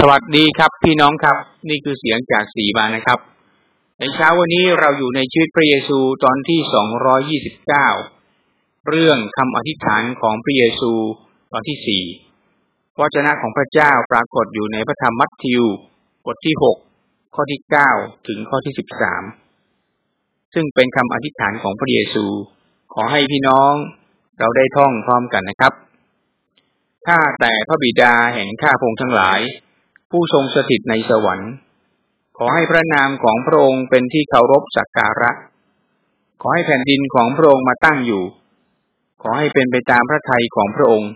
สวัสดีครับพี่น้องครับ นี่คือเสียงจากสีบานนะครับ ในเช้าวันนี้เราอยู่ในชีวิตพระเยซูตอนที่สองร้อยี่สิบเก้าเรื่องคำอธิษฐานของพระเยซูตอนที่สี่พระเจ้าของพระเจ้าปรากฏอยู่ในพระธรรมมัทธิวบทที่หกข้อที่เก้าถึงข้อที่สิบสามซึ่งเป็นคำอธิษฐานของพระเยซู ขอให้พี่น้องเราได้ท่องพร้อมกันนะครับข้าแต่พระบิดาแห่งข้าพงทั้งหลาย ผู้ทรงสถิตในสวรรค์ ขอให้พระนามของพระองค์เป็นที่เคารพสักการะ ขอให้แผ่นดินของพระองค์มาตั้งอยู่ ขอให้เป็นไปตามพระทัยของพระองค์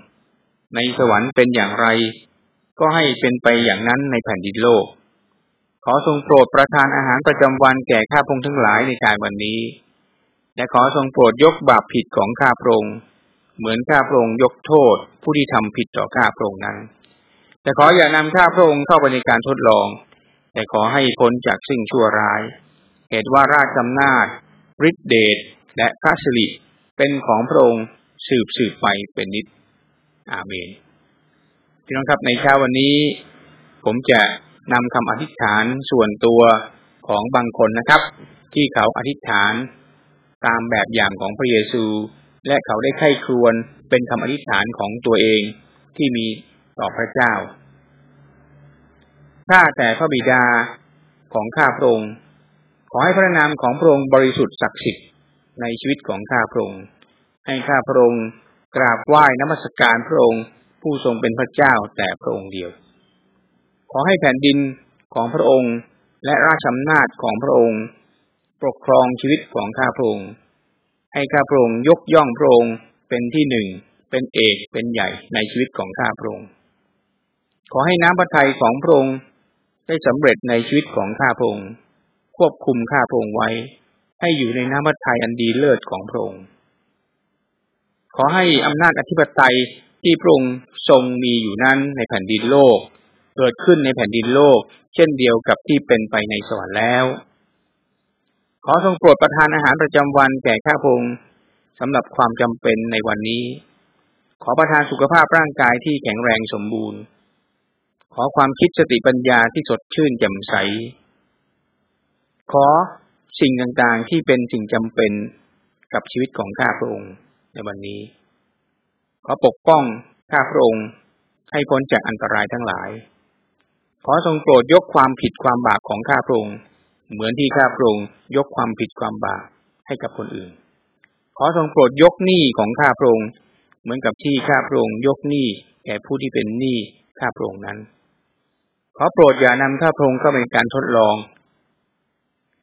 ในสวรรค์เป็นอย่างไร ก็ให้เป็นไปอย่างนั้นในแผ่นดินโลก ขอทรงโปรดประทานอาหารประจำวันแก่ข้าพงทั้งหลายในการวันนี้ และขอทรงโปรดยกบาปผิดของข้าพระองค์เหมือนข้าพระองค์ยกโทษผู้ที่ทำผิดต่อข้าพระองค์นั้น แต่ขออย่านำข้าพระองค์เข้าไปในการทดลอง แต่ขอให้พ้นจากสิ่งชั่วร้าย เหตุว่าราชอำนาจฤทธิเดชและพระสิริเป็นของพระองค์สืบสืบไปเป็นนิจอาเมนพี่น้องครับในเช้าวันนี้ ผมจะนำคำอธิษฐานส่วนตัวของบางคนนะครับ ที่เขาอธิษฐานตามแบบอย่างของพระเยซู และเขาได้ไข้ครวนเป็นคำอธิษฐานของตัวเองที่มี ต่อพระเจ้า ข้าแต่พระบิดาของข้าพระองค์ ขอให้พระนามของพระองค์บริสุทธิ์ศักดิ์สิทธิ์ในชีวิตของข้าพระองค์ ให้ข้าพระองค์กราบไหว้นมัสการพระองค์ผู้ทรงเป็นพระเจ้าแต่พระองค์เดียว ขอให้แผ่นดินของพระองค์และราชอำนาจของพระองค์ ปกครองชีวิตของข้าพระองค์ ให้ข้าพระองค์ยกย่องพระองค์เป็นที่หนึ่ง เป็นเอกเป็นใหญ่ในชีวิตของข้าพระองค์ ขอให้น้ำพระทัยของพระองค์ได้สำเร็จในชีวิตของข้าพระองค์ควบคุมข้าพระองค์ไว้ ให้อยู่ในน้ำพระทัยอันดีเลิศของพระองค์ ขอให้อำนาจอธิปไตยที่พระองค์ทรงมีอยู่นั้นในแผ่นดินโลก เกิดขึ้นในแผ่นดินโลก เช่นเดียวกับที่เป็นไปในสวรรค์แล้ว ขอทรงโปรดประทานอาหารประจำวันแก่ข้าพงสำหรับความจำเป็นในวันนี้ ขอประทานสุขภาพร่างกายที่แข็งแรงสมบูรณ์ ขอความคิดสติปัญญาที่สดชื่นแจ่มใส ขอสิ่งต่างๆที่เป็นสิ่งจำเป็นกับชีวิตของข้าพระองค์ในวันนี้ ขอปกป้องข้าพระองค์ให้พ้นจากอันตรายทั้งหลาย ขอทรงโปรดยกความผิดความบาปของข้าพระองค์เหมือนที่ข้าพระองค์ยกความผิดความบาปให้กับคนอื่น ขอทรงโปรดยกหนี้ของข้าพระองค์เหมือนกับที่ข้าพระองค์ยกหนี้แก่ผู้ที่เป็นหนี้ข้าพระองค์นั้น ขอโปรดอย่านำข้าพระองค์เข้าเป็นการทดลอง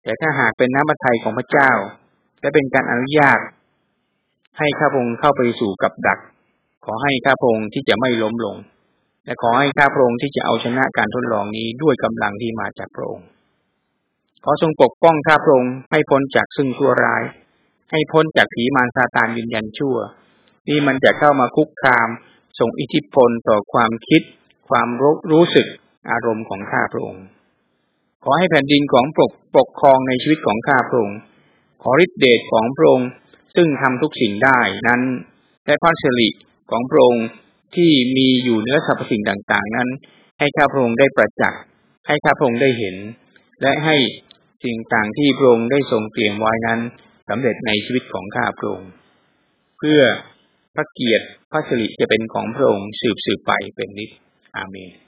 แต่ถ้าหากเป็นน้ำพระทัยของพระเจ้า และเป็นการอนุญาต ให้ข้าพระองค์เข้าไปสู่กับดัก ขอให้ข้าพระองค์ที่จะไม่ล้มลง และขอให้ข้าพระองค์ที่จะเอาชนะการทดลองนี้ด้วยกำลังที่มาจากพระองค์ขอทรงปกป้องข้าพระองค์ให้พ้นจากซึ่งชั่วร้าย ให้พ้นจากผีมารซาตานยืนยันชั่วที่มันจะเข้ามาคุกคามส่งอิทธิพลต่อความคิด ความรู้รู้สึก อารมณ์ของข้าพระองค์ ขอให้แผ่นดินของปกปกครองในชีวิตของข้าพระองค์ ขอฤทธิเดชของพระองค์ซึ่งทำทุกสิ่งได้นั้นและพระสิริของพระองค์ที่มีอยู่เนื้อสรรพสิ่งต่างๆ นั้น ให้ข้าพระองค์ได้ประจักษ์ให้ข้าพระองค์ได้เห็น และให้สิ่งต่างที่พระองค์ได้ทรงเตรียมไว้นั้นสำเร็จในชีวิตของข้าพระองค์ เพื่อพระเกียรติพระสิริจะเป็นของพระองค์สืบสืบไปเป็นนิจอาเมน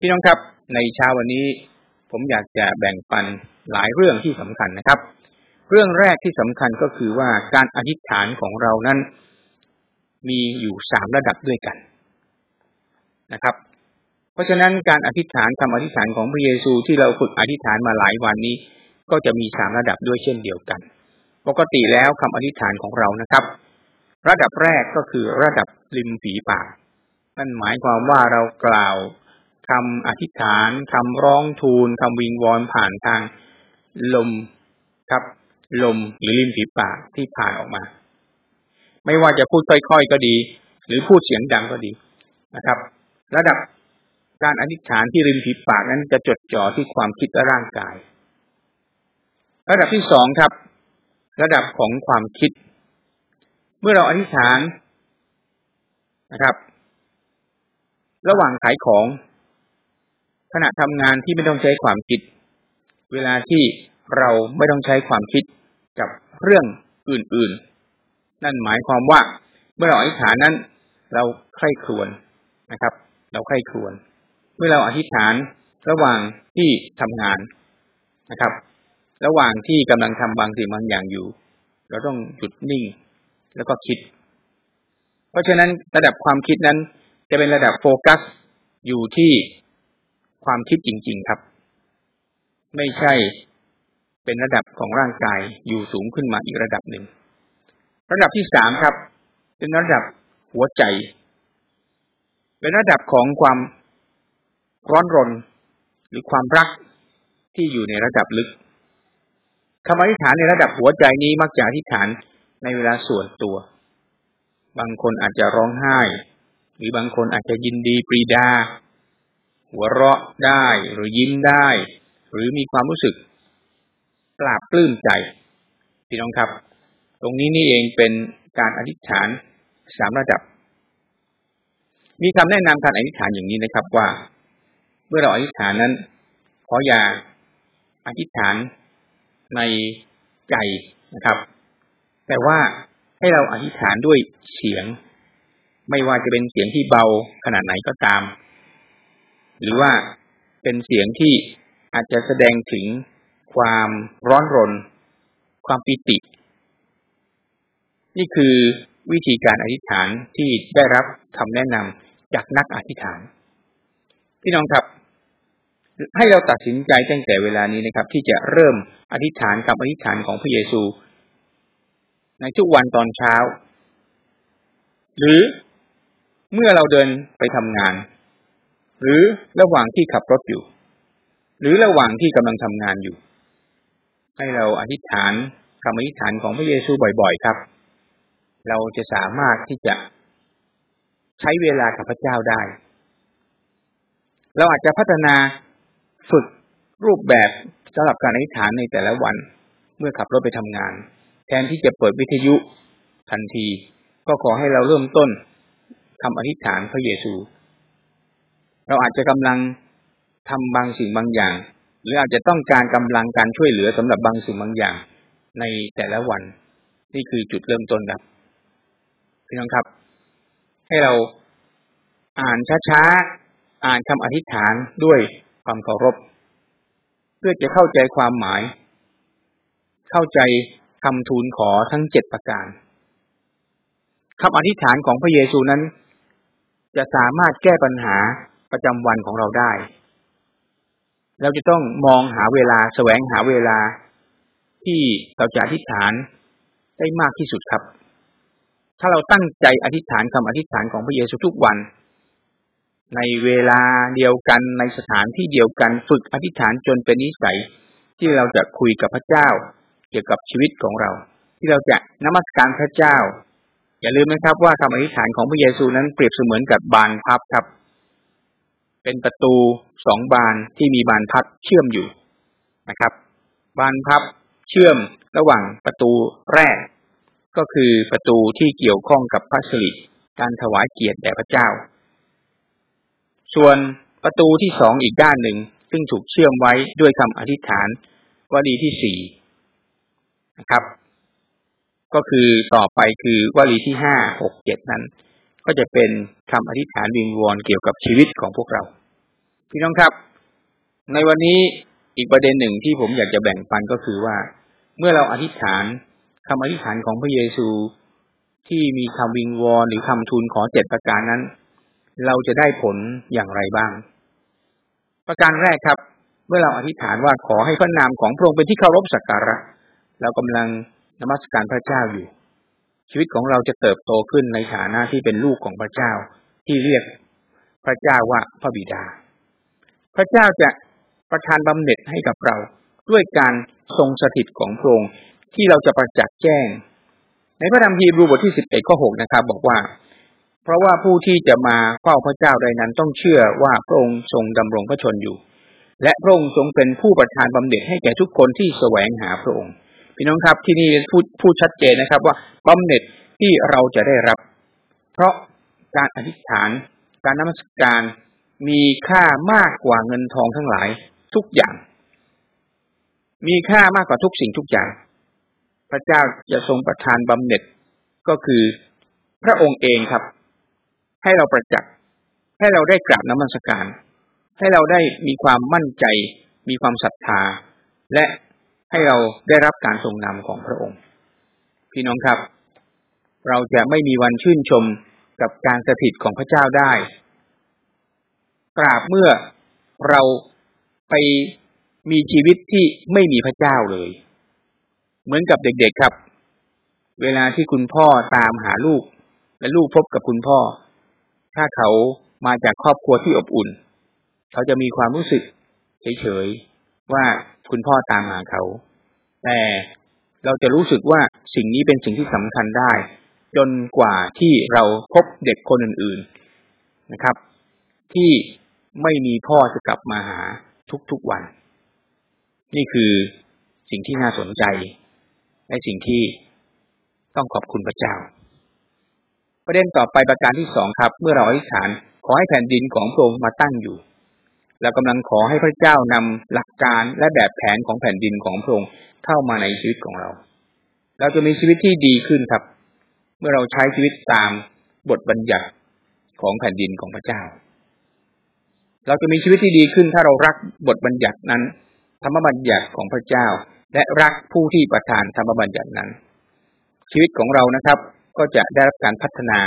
พี่น้องครับ ในเช้าวันนี้ ผมอยากจะแบ่งปันหลายเรื่องที่สำคัญนะครับ เรื่องแรกที่สำคัญก็คือว่าการอธิษฐานของเรานั้น มีอยู่สามระดับด้วยกันนะครับ เพราะฉะนั้นการอธิษฐานคำอธิษฐานของพระเยซูที่เราฝึกอธิษฐานมาหลายวันนี้ ก็จะมีสามระดับด้วยเช่นเดียวกัน ปกติแล้วคำอธิษฐานของเรานะครับ ระดับแรกก็คือระดับริมฝีปากนั่นหมายความว่าเรากล่าว คำอธิษฐานคำร้องทูลคำวิงวอนผ่านทางลมครับ ลมหรือริมฝีปากที่ผ่านออกมา ไม่ว่าจะพูดค่อยๆก็ดี หรือพูดเสียงดังก็ดีนะครับ ระดับการอธิษฐานที่ริมฝีปากนั้นจะจดจ่อที่ความคิดและร่างกาย ระดับที่สองครับ ระดับของความคิด เมื่อเราอธิษฐานนะครับ ระหว่างขายของ ณะทำงานที่ไม่ต้องใช้ความคิด เวลาที่เราไม่ต้องใช้ความคิดกับเรื่องอื่น ๆ นั่นหมายความว่าเมื่อเราอธิษฐานนั้น เราใคร่ครวญนะครับ เราใคร่ครวญเมื่อเราอธิษฐานระหว่างที่ทำงานนะครับ ระหว่างที่กำลังทำบางสิ่งบางอย่างอยู่ เราต้องหยุดนิ่งแล้วก็คิด เพราะฉะนั้นระดับความคิดนั้นจะเป็นระดับโฟกัสอยู่ที่ ความคิดจริง ๆครับ ไม่ใช่เป็นระดับของร่างกายอยู่สูงขึ้นมาอีกระดับหนึ่ง ระดับที่สามครับ เป็นระดับหัวใจ เป็นระดับของความร้อนรน หรือความรักที่อยู่ในระดับลึกคำอธิษฐานในระดับหัวใจนี้มักจะอธิษฐานในเวลาส่วนตัว บางคนอาจจะร้องไห้ หรือบางคนอาจจะยินดีปรีดา หัวเราะได้หรือยิ้มได้ หรือมีความรู้สึกปราบปลื้มใจพี่น้องครับ ตรงนี้นี่เองเป็นการอธิษฐานสามระดับ มีคำแนะนำการอธิษฐานอย่างนี้นะครับว่า เมื่อเราอธิษฐานนั้น ขออย่าอธิษฐานในใจนะครับ แต่ว่าให้เราอธิษฐานด้วยเสียง ไม่ว่าจะเป็นเสียงที่เบาขนาดไหนก็ตาม หรือว่าเป็นเสียงที่อาจจะแสดงถึงความร้อนรน ความปิติ นี่คือวิธีการอธิษฐานที่ได้รับคำแนะนำจากนักอธิษฐาน พี่น้องครับ ให้เราตัดสินใจตั้งแต่เวลานี้นะครับ ที่จะเริ่มอธิษฐานกับอธิษฐานของพระเยซู ในทุกวันตอนเช้า หรือเมื่อเราเดินไปทำงาน หรือระหว่างที่ขับรถอยู่ หรือระหว่างที่กำลังทำงานอยู่ ให้เราอธิษฐานคำอธิษฐานของพระเยซูบ่อยๆครับ เราจะสามารถที่จะใช้เวลากับพระเจ้าได้ เราอาจจะพัฒนาฝึกรูปแบบสำหรับการอธิษฐานในแต่ละวัน เมื่อขับรถไปทำงาน แทนที่จะเปิดวิทยุทันที ก็ขอให้เราเริ่มต้นคำอธิษฐานพระเยซู เราอาจจะกำลังทำบางสิ่งบางอย่าง หรืออาจจะต้องการกำลังการช่วยเหลือสำหรับบางสิ่งบางอย่าง ในแต่ละวัน นี่คือจุดเริ่มต้นครับพี่น้องครับ ให้เราอ่านช้าๆอ่านคำอธิษฐานด้วยความเคารพ เพื่อจะเข้าใจความหมาย เข้าใจคำทูลขอทั้งเจ็ดประการคำอธิษฐานของพระเยซูนั้น จะสามารถแก้ปัญหา ประจำวันของเราได้ เราจะต้องมองหาเวลาแสวงหาเวลาที่เราจะอธิษฐานได้มากที่สุดครับ ถ้าเราตั้งใจอธิษฐานคำอธิษฐานของพระเยซูทุกวัน ในเวลาเดียวกันในสถานที่เดียวกันฝึกอธิษฐานจนเป็นนิสัย ที่เราจะคุยกับพระเจ้า เกี่ยวกับชีวิตของเรา ที่เราจะนมัสการพระเจ้า อย่าลืมนะครับว่าคำอธิษฐานของพระเยซูนั้นเปรียบเสมือนกับบานพับครับ เป็นประตูสองบานที่มีบานพับเชื่อมอยู่นะครับ บานพับเชื่อมระหว่างประตูแรก ก็คือประตูที่เกี่ยวข้องกับพระสิริการถวายเกียรติแด่พระเจ้า ส่วนประตูที่สองอีกด้านหนึ่ง ซึ่งถูกเชื่อมไว้ด้วยคำอธิษฐานวลีที่สี่นะครับ ก็คือต่อไปคือวลีที่ห้าหกเจ็ดนั้น ก็จะเป็นคำอธิษฐานวิงวอนเกี่ยวกับชีวิตของพวกเรา พี่น้องครับ ในวันนี้อีกประเด็นหนึ่งที่ผมอยากจะแบ่งปันก็คือว่า เมื่อเราอธิษฐานคำอธิษฐานของพระเยซูที่มีคำวิงวอนหรือคำทูลขอเจ็ดประการนั้น เราจะได้ผลอย่างไรบ้าง ประการแรกครับ เมื่อเราอธิษฐานว่าขอให้พระนามของพระองค์เป็นที่เคารพสักการะ เรากำลังนมัสการพระเจ้าอยู่ ชีวิตของเราจะเติบโตขึ้นในฐานะที่เป็นลูกของพระเจ้า ที่เรียกพระเจ้าว่าพระบิดา พระเจ้าจะประทานบำเหน็จให้กับเรา ด้วยการทรงสถิตของพระองค์ที่เราจะประจักษ์แจ้ง ในพระธรรมฮีบรูบทที่สิบเอ็ดข้อหกนะครับ บอกว่า เพราะว่าผู้ที่จะมาเฝ้าพระเจ้าใดนั้นต้องเชื่อว่าพระองค์ทรงดำรงพระชนอยู่ และพระองค์ทรงเป็นผู้ประทานบำเหน็จให้แก่ทุกคนที่แสวงหาพระองค์ พี่น้องครับที่นี่พูดพูดชัดเจนนะครับ ว่าบำเหน็จที่เราจะได้รับ เพราะการอธิษฐาน การนมัสการมีค่ามากกว่าเงินทองทั้งหลายทุกอย่าง มีค่ามากกว่าทุกสิ่งทุกอย่าง พระเจ้าจะทรงประทานบำเหน็จก็คือพระองค์เองครับ ให้เราประจักษ์ให้เราได้กราบน้ำมันสการ ให้เราได้มีความมั่นใจ มีความศรัทธา และ ให้เราได้รับการทรงนำของพระองค์ พี่น้องครับ เราจะไม่มีวันชื่นชมกับการสถิตของพระเจ้าได้กราบเมื่อเราไปมีชีวิตที่ไม่มีพระเจ้าเลย เหมือนกับเด็กๆครับ เวลาที่คุณพ่อตามหาลูก และลูกพบกับคุณพ่อ ถ้าเขามาจากครอบครัวที่อบอุ่น เขาจะมีความรู้สึกเฉยๆ ว่าคุณพ่อตามหาเขา แต่เราจะรู้สึกว่าสิ่งนี้เป็นสิ่งที่สำคัญได้ จนกว่าที่เราพบเด็กคนอื่น ๆนะครับ ที่ไม่มีพ่อจะกลับมาหาทุกๆวัน นี่คือสิ่งที่น่าสนใจ และสิ่งที่ต้องขอบคุณพระเจ้า ประเด็นต่อไปประการที่สองครับ เมื่อเราอธิษฐานขอให้แผ่นดินของพระองค์มาตั้งอยู่ เรากำลังขอให้พระเจ้านำหลักการและแบบแผนของแผ่นดินของพระองค์เข้ามาในชีวิตของเรา เราจะมีชีวิตที่ดีขึ้นครับ เมื่อเราใช้ชีวิตตามบทบัญญัติของแผ่นดินของพระเจ้า เราจะมีชีวิตที่ดีขึ้นถ้าเรารักบทบัญญัตินั้น ธรรมบัญญัติของพระเจ้า และรักผู้ที่ประทานธรรมบัญญัตินั้น ชีวิตของเรานะครับ ก็จะได้รับการพัฒนา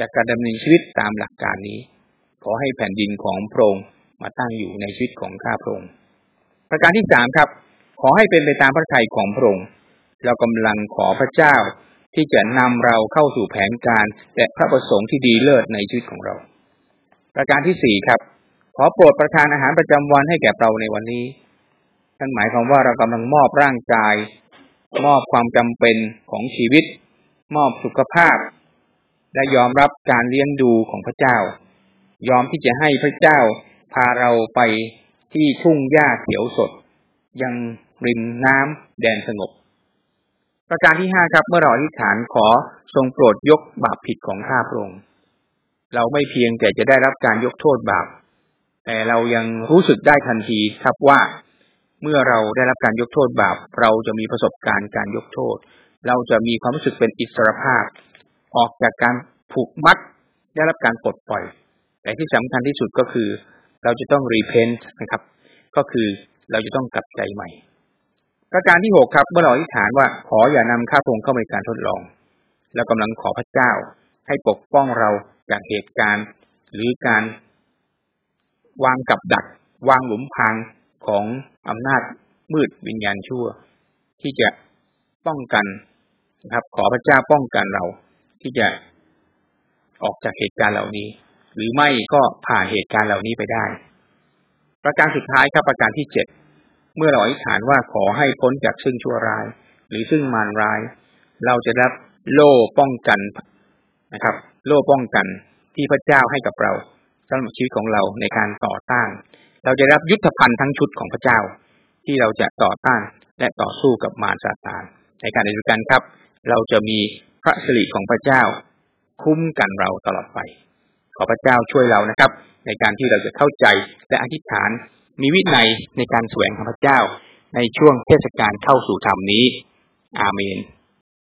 จากการดำเนินชีวิตตามหลักการนี้ ขอให้แผ่นดินของพระองค์ มาตั้งอยู่ในชีวิตของข้าพระองค์ ประการที่สามครับ ขอให้เป็นไปตามพระทัยของพระองค์ เรากำลังขอพระเจ้าที่จะนำเราเข้าสู่แผนการและพระประสงค์ที่ดีเลิศในชีวิตของเรา ประการที่สี่ครับ ขอโปรดประทานอาหารประจำวันให้แก่เราในวันนี้นั่นหมายความว่าเรากำลังมอบร่างกาย มอบความจำเป็นของชีวิต มอบสุขภาพ และยอมรับการเลี้ยงดูของพระเจ้า ยอมที่จะให้พระเจ้า พาเราไปที่ทุ่งหญ้าเขียวสด ยังริมน้ำแดนสงบ ประการที่ห้าครับเมื่อเราอธิษฐานขอทรงโปรดยกบาปผิดของข้าพระองค์เราไม่เพียงแต่จะได้รับการยกโทษบาป แต่เรายังรู้สึกได้ทันทีครับว่า เมื่อเราได้รับการยกโทษบาป เราจะมีประสบการณ์การยกโทษ เราจะมีความรู้สึกเป็นอิสรภาพ ออกจากการผูกมัดได้รับการปลดปล่อย แต่ที่สำคัญที่สุดก็คือ เราจะต้องรีเพนต์นะครับ ก็คือเราจะต้องกลับใจใหม่ ประการที่หกครับ เมื่อเราอธิษฐานว่าขออย่านำข้าพงเข้าในการทดลองเรากำลังขอพระเจ้าให้ปกป้องเราจากเหตุการณ์ หรือการวางกับดัก วางหลุมพรางของอำนาจมืดวิญญาณชั่ว ที่จะป้องกันนะครับ ขอพระเจ้าป้องกันเราที่จะออกจากเหตุการณ์เหล่านี้ หรือไม่ก็ผ่านเหตุการณ์เหล่านี้ไปได้ ประการสุดท้ายครับประการที่เจ็ดเมื่อเราอธิษฐานว่าขอให้พ้นจากซึ่งชั่วร้าย หรือซึ่งมารร้าย เราจะรับโล่ป้องกันนะครับ โล่ป้องกันที่พระเจ้าให้กับเราสำหรับชีวิตของเราในการต่อต้าน เราจะรับยุทธภัณฑ์ทั้งชุดของพระเจ้า ที่เราจะต่อต้านและต่อสู้กับมารซาตานในการเดียวกันครับ เราจะมีพระสิริของพระเจ้า คุ้มกันเราตลอดไป ขอพระเจ้าช่วยเรานะครับ ในการที่เราจะเข้าใจและอธิษฐาน มีวินัยในการแสวงของพระเจ้า ในช่วงเทศกาลเข้าสู่ธรรมนี้ อาเมน